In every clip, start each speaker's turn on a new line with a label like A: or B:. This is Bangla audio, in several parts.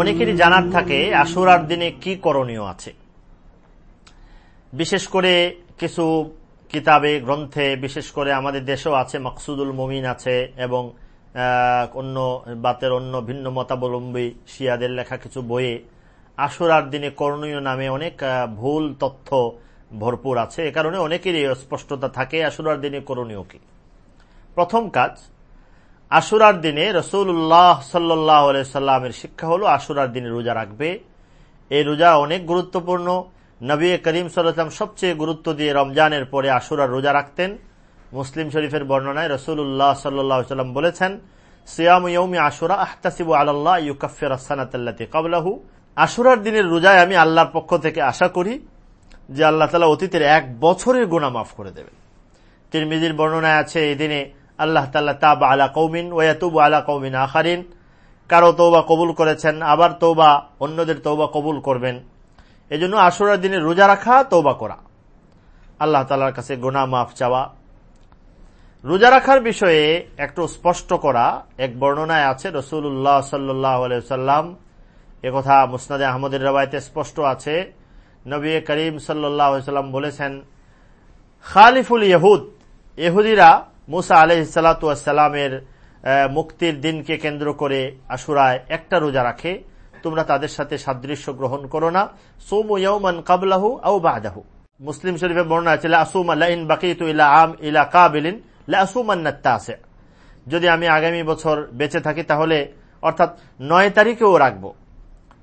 A: অনেকেরই জানার থাকে আশুরার দিনে কি করণীয় আছে। বিশেষ করে কিছু কিতাবে, গ্রন্থে বিশেষ করে আমাদের দেশেও আছে, মকসুদুল মমিন আছে এবং অন্য বাতের অন্য ভিন্ন মতাবলম্বী শিয়াদের লেখা কিছু বইয়ে আশুরার দিনে করণীয় নামে অনেক ভুল তথ্য ভরপুর আছে। এ কারণে অনেকেরই স্পষ্টতা থাকে আশুরার দিনে করণীয় কি। প্রথম কাজ আশুরার দিনে রসুল্লাহ সাল্লাহ সাল্লামের শিক্ষা হল আশুরার দিনে রোজা রাখবে। এই রোজা অনেক গুরুত্বপূর্ণ। নবী করিম সাল্লাম সবচেয়ে গুরুত্ব দিয়ে রমজানের পরে আশুরার রোজা রাখতেন। মুসলিম শরীফের বর্ণনায় রসুল্লাহ সাল্লাম বলেছেন, সিয়াম ইয়ৌমি আশুরা আহতাসিবু আল্লাহ ইউকাফের আসানাতাল্লাতি কাবলাহু আশুরার দিনের রোজায় আমি আল্লাহর পক্ষ থেকে আশা করি যে আল্লাহ তালা অতীতের এক বছরের গুণা মাফ করে দেবেন। তিরমিজির বর্ণনায় আছে, এই দিনে আল্লাহ তাল্লাহ তাব আলা কৌমিন ওয়াতুব আলা কৌমিন আখারিন। কারও তৌবা কবুল করেছেন, আবার তৌবা অন্যদের তৌবা কবুল করবেন। এজন্য আশুরার দিনে রোজা রাখা তৌবা করা। আল্লাহ তালার কাছে গোনা মাফ চাওয়া। রোজা রাখার বিষয়ে একটু স্পষ্ট করা, এক বর্ণনায় আছে রসুল্লাহ সাল্লাহ সাল্লাম একথা মুসনাদে আহমদের রবায়তে স্পষ্ট আছে। নবী করিম সাল্লাম বলেছেন, খালিফুল ইহুদ ইহুদিরা মুসা আলহিসাল্লামের মুক্তির দিনকে কেন্দ্র করে আশুরায় একটা রোজা রাখে। তোমরা তাদের সাথে সাদৃশ্য গ্রহণ করো না। সোম ইয়ৌমান কাবলাহু আউ বাহাদাহু মুসলিম শরীফের বর্ণনা আছে আসুম আল্লাহিন বাকিত ইলা আম ইলা কাবিলিন আছে যদি আমি আগামী বছর বেঁচে থাকি তাহলে, অর্থাৎ নয় তারিখেও রাখব।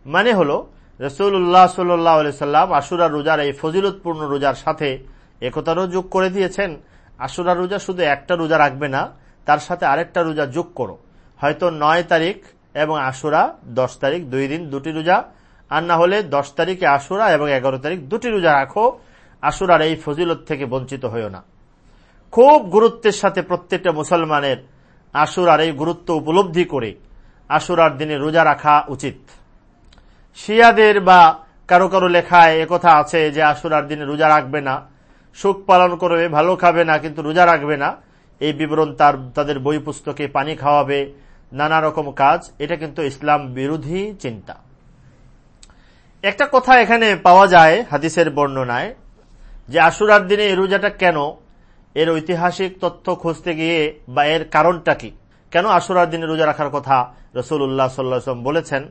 A: মানে হল রসুল্লাহ সাল্লাম আশুরা রোজার এই ফজিলতপূর্ণ রোজার সাথে একতারও যোগ করে দিয়েছেন আশুরা রোজা শুধু একটা রোজা রাখবে না, তার সাথে আরেকটা রোজা যোগ করো। হয়তো নয় তারিখ এবং আশুরা দশ তারিখ, দুই দিন, দুটি রোজা, আর না হলে দশ তারিখে আশুরা এবং এগারো তারিখ দুটি রোজা রাখো। আশুরার এই ফজিলত থেকে বঞ্চিত হইও না। খুব গুরুত্বের সাথে প্রত্যেকটা মুসলমানের আশুরার এই গুরুত্ব উপলব্ধি করে আশুরার দিনে রোজা রাখা উচিত। শিয়াদের বা কারও কারও লেখায় একথা আছে যে আশুরার দিনে রোজা রাখবে না। সুখ পালন করবে, ভালো খাবে না, কিন্তু রোজা রাখবে না। এই বিবরণ তার, তাদের বই পুস্তকে পানি খাওয়াবে, নানা রকম কাজ। এটা কিন্তু ইসলাম বিরোধী চিন্তা। একটা কথা এখানে পাওয়া যায় হাদিসের বর্ণনায়, যে আশুরার দিনে এই রোজাটা কেন? এর ঐতিহাসিক তথ্য খুঁজতে গিয়ে বা এর কারণটা কি? কেন আশুরার দিনে রোজা রাখার কথা রসুল্লাহ সাল্লাম বলেছেন?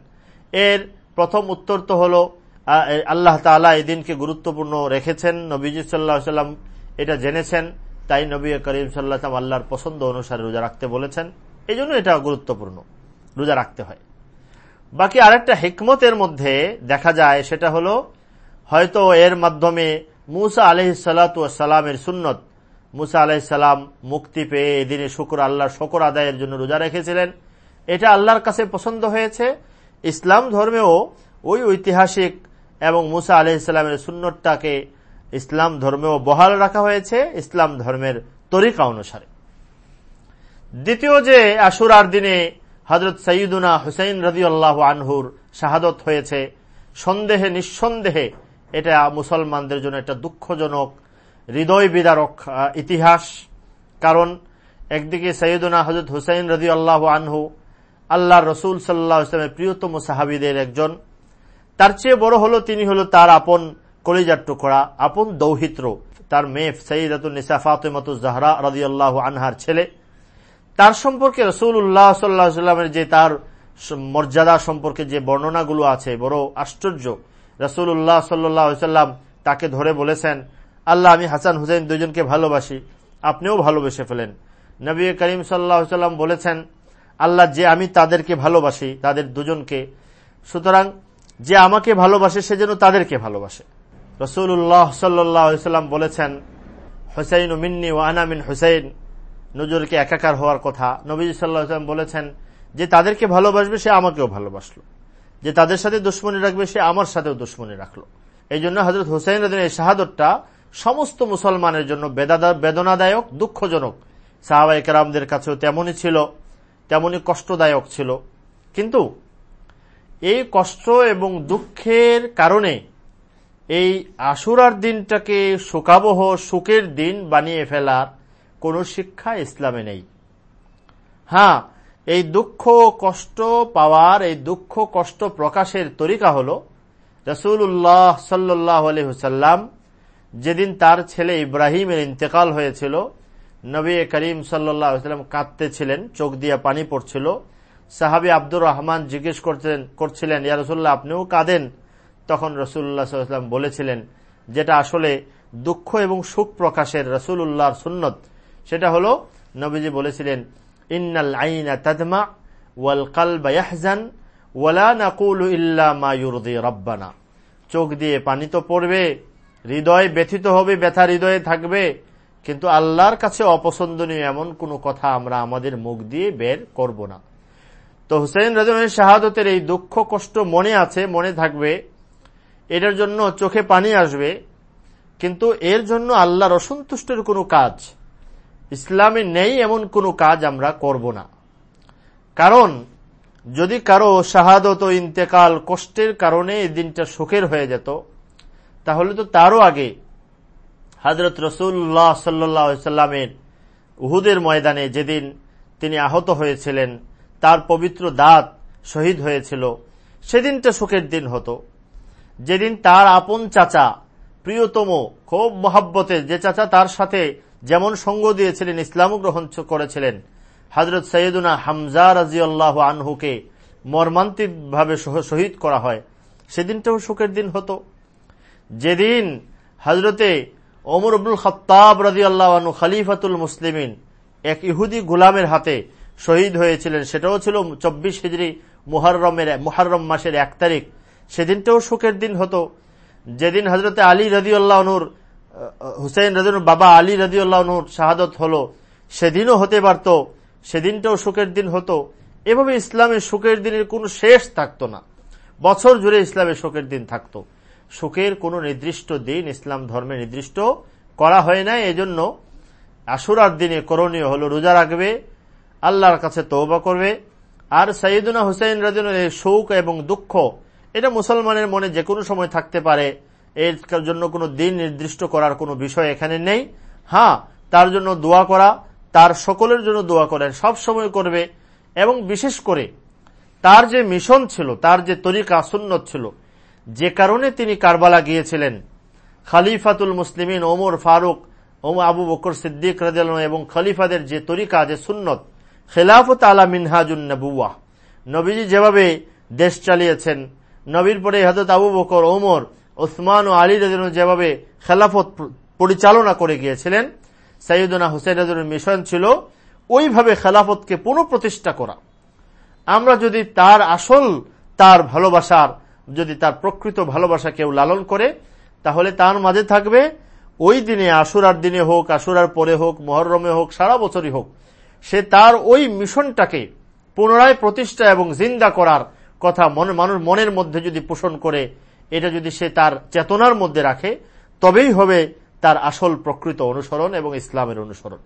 A: এর প্রথম উত্তর তো হল আল্লাহ তালা এই দিনকে গুরুত্বপূর্ণ রেখেছেন। নবীজ সাল্লাহ সাল্লাম এটা জেনেছেন। তাই নবী করিম সাল্লাহ আল্লাহর পছন্দ অনুসারে রোজা রাখতে বলেছেন। এই জন্য এটা গুরুত্বপূর্ণ, রোজা রাখতে হয়। বাকি আরেকটা হেকমতের মধ্যে দেখা যায়, সেটা হলো, হয়তো এর মাধ্যমে মুসা আলহিসাল্লামের সুন্নত, মুসা আলাহিসাল্লাম মুক্তি পেয়ে এদিনে শুকুর, আল্লাহর শকর আদায়ের জন্য রোজা রেখেছিলেন। এটা আল্লাহর কাছে পছন্দ হয়েছে। ইসলাম ধর্মেও ওই ঐতিহাসিক এবং মুসা আলহিসাল্লামের সুন্নতটাকে ইসলাম ধর্মেও বহাল রাখা হয়েছে, ইসলাম ধর্মের তরিকা অনুসারে। দ্বিতীয় যে আশুরার দিনে হজরত সঈদুনা হুসাইন রদি আল্লাহ আনহুর শাহাদত হয়েছে, সন্দেহে, নিঃসন্দেহে এটা মুসলমানদের জন্য একটা দুঃখজনক, হৃদয় বিদারক ইতিহাস। কারণ একদিকে সৈয়দনা হজরত হুসাইন রদি আল্লাহ আনহু আল্লাহ রসুল সাল্লাহ ইসলামের প্রিয়তম সাহাবিদের একজন তার চেয়ে বড় হলো তিনি হলো তার আপন কলিজার টুকরা, আপন দৌহিত্র। তার মেয়ে সঈদাতুল নিসা ফাতেমাতু জাহরা রদি আল্লাহ আনহার ছেলে। তার সম্পর্কে রসুল উল্লাহ সাল্লাহামের যে তার মর্যাদা সম্পর্কে যে বর্ণনাগুলো আছে, বড় আশ্চর্য। রসুল উল্লাহ সাল্লাম তাকে ধরে বলেছেন, আল্লাহ, আমি হাসান হুসেন দুজনকে ভালোবাসি। আপনিও ভালোবেসে ফেলেন। নবী করিম সাল্লাম বলেছেন, আল্লাহ, যে আমি তাদেরকে ভালোবাসি, তাদের দুজনকে, সুতরাং যে আমাকে ভালোবাসে, সে যেন তাদেরকে ভালোবাসে। রসুল্লাহ সাল্লাম বলেছেন, হুসাইন মিন্নি ও আনামিন হুসাইন। নজরকে একাকার হওয়ার কথা নবী সাল্লাম বলেছেন, যে তাদেরকে ভালোবাসবে, সে আমাকেও ভালোবাসলো। যে তাদের সাথে দুশ্মনী রাখবে, সে আমার সাথেও দুশ্মনী রাখল। এই জন্য হজরত হুসাইন এই শাহাদতটা সমস্ত মুসলমানের জন্য বেদনাদায়ক, দুঃখজনক। সাহাবা একরামদের কাছেও তেমনই ছিল, তেমনই কষ্টদায়ক ছিল। কিন্তু এই কষ্ট এবং দুঃখের কারণে এই আশুরার দিনটাকে শোকাবহ, সুখের দিন বানিয়ে ফেলার কোন শিক্ষা ইসলামে নেই। হ্যাঁ এই দুঃখ, কষ্ট পাওয়ার, এই দুঃখ, কষ্ট প্রকাশের তরিকা হল রসুল্লাহ সাল্লাহ আলহিহসাল্লাম যেদিন তার ছেলে ইব্রাহিমের ইন্তেকাল হয়েছিল, নবী করিম সাল্লাম কাঁদতেছিলেন চোখ দিয়ে পানি পড়ছিল সাহাবি আব্দুর রহমান জিজ্ঞেস করছেন, করছিলেন, ইয়া রসুল্লাহ আপনিও কাঁদেন? তখন রসুল্লাহ সাল্লাম বলেছিলেন, যেটা আসলে দুঃখ এবং সুখ প্রকাশের রসুল উল্লাহর সুন্নত, সেটা হল নবীজি বলেছিলেন, ইন্নাল আইনা তাদমা ওয়াল কালবা ইয়াহজান ওয়ালা নাকুলু ইল্লা মা ইউরদি রব্বানা। চোখ দিয়ে পানি তো পড়বে, হৃদয় ব্যথিত হবে, ব্যথা হৃদয়ে থাকবে, কিন্তু আল্লাহর কাছে অপছন্দনীয় এমন কোনো কথা আমরা আমাদের মুখ দিয়ে বের করব না। তো হুসেন রাজমের শাহাদতের এই দুঃখ কষ্ট মনে আছে, মনে থাকবে, এটার জন্য চোখে পানি আসবে, কিন্তু এর জন্য আল্লাহর অসন্তুষ্টের কোনো কাজ, ইসলামে নেই এমন কোনো কাজ আমরা করব না। কারণ, যদি কারও শাহাদত ও ইন্তেকাল কষ্টের কারণে এই দিনটা সুখের হয়ে যেত, তাহলে তো তারও আগে হজরত রসুল্লাহ সাল্লামের উহুদের ময়দানে যেদিন তিনি আহত হয়েছিলেন তার পবিত্র দাঁত শহীদ হয়েছিল। সেদিনটা সুখের দিন হতো। যেদিন তার আপন চাচা, প্রিয়তম, খুব মহাব্বতের যে চাচা তার সাথে যেমন সঙ্গ দিয়েছিলেন ইসলাম গ্রহণ করেছিলেন হজরত সৈয়দুনা হামজা রাজিউল্লাহ আনহুকে মর্মান্তিকভাবে শহীদ করা হয়। সেদিনটাও সুখের দিন হতো। যেদিন হজরতে ওমর আব্দুল খত্তাব রাজি আল্লাহ খালিফাতুল মুসলিমিন এক ইহুদি গুলামের হাতে শহীদ হয়েছিলেন। সেটাও ছিল চব্বিশ হিজড়ি মুহরমের মুহরম মাসের এক তারিখ। সেদিনটাও সুখের দিন হতো। যেদিন হজরতে আলী রদিউল্লাহনুর হুসেন রাজুর বাবা আলী রদিউল্লাহনুর শাহাদত হল। সেদিনও হতে পারত। সেদিনটাও সুখের দিন হতো। এভাবে ইসলামের সুখের দিনের কোনো শেষ থাকত না। বছর জুড়ে ইসলামের শোকের দিন থাকত। সুখের কোনো নির্দিষ্ট দিন ইসলাম ধর্মে নির্দিষ্ট করা হয় না এজন্য আশুরার দিনে করণীয় হল রোজা রাখবে আল্লাহর কাছে তৌবা করবে। আর সঈদুনা হুসাইন রাজনের শোক এবং দুঃখ, এটা মুসলমানের মনে যে কোনো সময় থাকতে পারে। এর জন্য কোনো দিন নির্দিষ্ট করার কোনো বিষয় এখানে নেই। হ্যাঁ তার জন্য দোয়া করা, তার সকলের জন্য দোয়া করেন, সব সময় করবে। এবং বিশেষ করে, তার যে মিশন ছিল, তার যে তরিকা সুন্নত ছিল, যে কারণে তিনি কারবালা গিয়েছিলেন। খালিফাতুল মুসলিমিন ওমর ফারুক, ওম আবু বকর সিদ্দিক রাজ এবং খলিফাদের যে তরিকা, যে সুন্নত খেলাফত আলা মিনহাজুন নবুয়া নবীজি যেভাবে দেশ চালিয়েছেন, নবীর পরে হজরত আবু বকর, ওমর ওসমান ও আলী রাজন যেভাবে খেলাফত পরিচালনা করে গিয়েছিলেন সৈয়দনা হুসেন রাজনের মিশন ছিল ওইভাবে খেলাফতকে পুনঃপ্রতিষ্ঠা করা। আমরা যদি তার আসল, তার ভালোবাসার, যদি তার প্রকৃত ভালোবাসা কেউ লালন করে, তাহলে তার মাঝে থাকবে ওই দিনে আশুরার দিনে হোক, আশুরার পরে হোক, মহরমে হোক, সারা বছরই হোক সে তার ওই মিশনটাকে পুনরায় প্রতিষ্ঠা এবং জিন্দা করার কথা মানুষ মনের মধ্যে যদি পোষণ করে, এটা যদি সে তার চেতনার মধ্যে রাখে, তবেই হবে তার আসল প্রকৃত অনুসরণ এবং ইসলামের অনুসরণ।